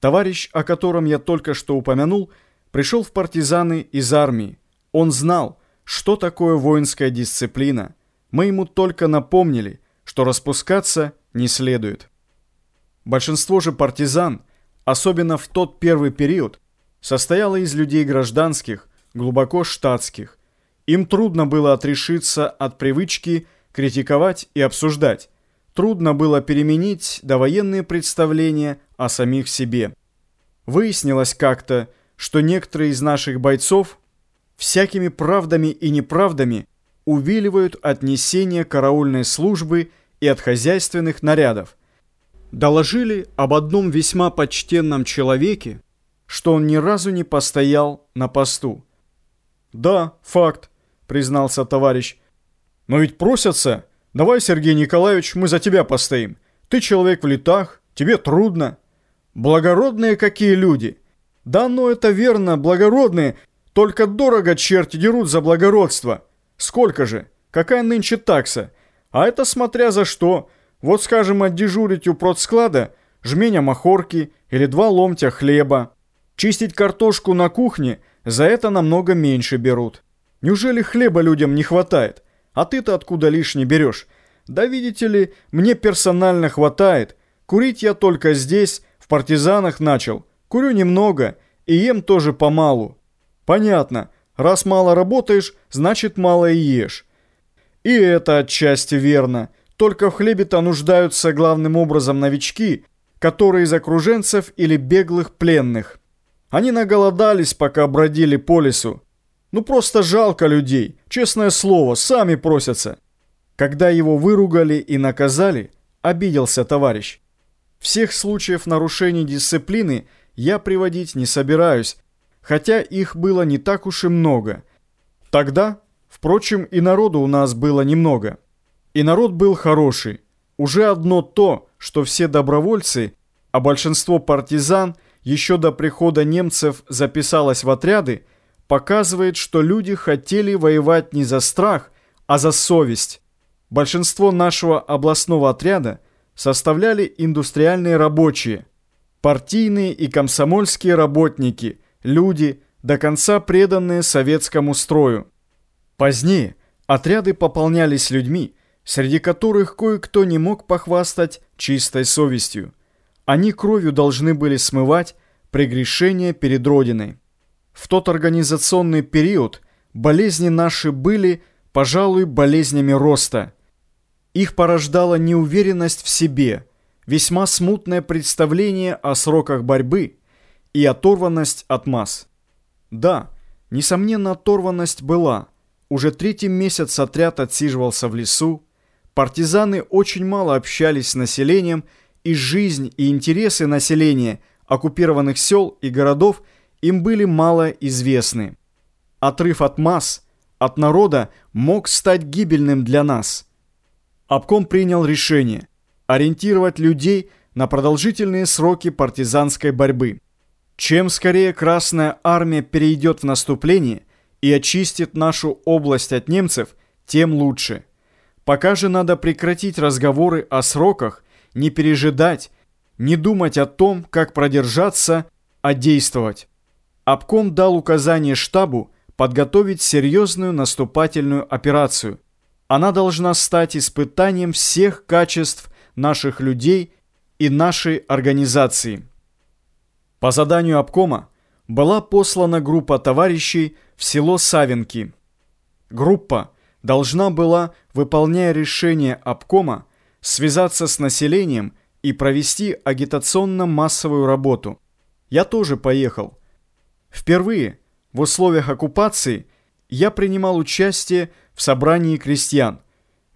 Товарищ, о котором я только что упомянул, пришел в партизаны из армии. Он знал, что такое воинская дисциплина. Мы ему только напомнили, что распускаться не следует. Большинство же партизан, особенно в тот первый период, состояло из людей гражданских, глубоко штатских. Им трудно было отрешиться от привычки критиковать и обсуждать. Трудно было переменить довоенные представления о самих себе. Выяснилось как-то, что некоторые из наших бойцов всякими правдами и неправдами увиливают от несения караульной службы и от хозяйственных нарядов. Доложили об одном весьма почтенном человеке, что он ни разу не постоял на посту. «Да, факт», — признался товарищ. «Но ведь просятся. Давай, Сергей Николаевич, мы за тебя постоим. Ты человек в летах, тебе трудно». Благородные какие люди! Да, ну это верно, благородные, только дорого черти дерут за благородство. Сколько же? Какая нынче такса? А это смотря за что. Вот, скажем, отдежурить у продсклада жменя махорки или два ломтя хлеба. Чистить картошку на кухне за это намного меньше берут. Неужели хлеба людям не хватает? А ты-то откуда лишний берешь? Да видите ли, мне персонально хватает. Курить я только здесь, партизанах начал. Курю немного и ем тоже помалу. Понятно, раз мало работаешь, значит мало и ешь. И это отчасти верно. Только в хлебе-то нуждаются главным образом новички, которые из окруженцев или беглых пленных. Они наголодались, пока бродили по лесу. Ну просто жалко людей, честное слово, сами просятся. Когда его выругали и наказали, обиделся товарищ. Всех случаев нарушений дисциплины я приводить не собираюсь, хотя их было не так уж и много. Тогда, впрочем, и народу у нас было немного. И народ был хороший. Уже одно то, что все добровольцы, а большинство партизан еще до прихода немцев записалось в отряды, показывает, что люди хотели воевать не за страх, а за совесть. Большинство нашего областного отряда – составляли индустриальные рабочие, партийные и комсомольские работники, люди, до конца преданные советскому строю. Позднее отряды пополнялись людьми, среди которых кое-кто не мог похвастать чистой совестью. Они кровью должны были смывать прегрешения перед Родиной. В тот организационный период болезни наши были, пожалуй, болезнями роста – их порождала неуверенность в себе, весьма смутное представление о сроках борьбы и оторванность от масс. Да, несомненно, оторванность была. Уже третий месяц отряд отсиживался в лесу. Партизаны очень мало общались с населением, и жизнь и интересы населения оккупированных сел и городов им были мало известны. Отрыв от масс, от народа мог стать гибельным для нас – Обком принял решение ориентировать людей на продолжительные сроки партизанской борьбы. Чем скорее Красная Армия перейдет в наступление и очистит нашу область от немцев, тем лучше. Пока же надо прекратить разговоры о сроках, не пережидать, не думать о том, как продержаться, а действовать. Обком дал указание штабу подготовить серьезную наступательную операцию – она должна стать испытанием всех качеств наших людей и нашей организации. По заданию обкома была послана группа товарищей в село Савинки. Группа должна была, выполняя решение обкома, связаться с населением и провести агитационно-массовую работу. Я тоже поехал. Впервые в условиях оккупации я принимал участие в собрании крестьян.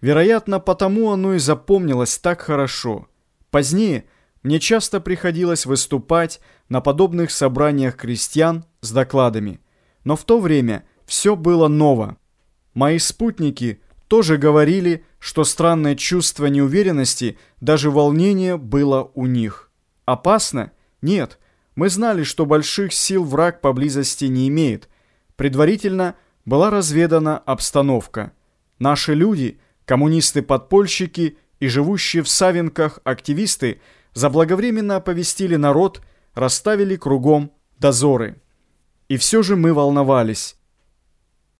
Вероятно, потому оно и запомнилось так хорошо. Позднее мне часто приходилось выступать на подобных собраниях крестьян с докладами. Но в то время все было ново. Мои спутники тоже говорили, что странное чувство неуверенности, даже волнения было у них. Опасно? Нет. Мы знали, что больших сил враг поблизости не имеет. Предварительно – была разведана обстановка. Наши люди, коммунисты-подпольщики и живущие в Савинках активисты заблаговременно оповестили народ расставили кругом дозоры. И все же мы волновались.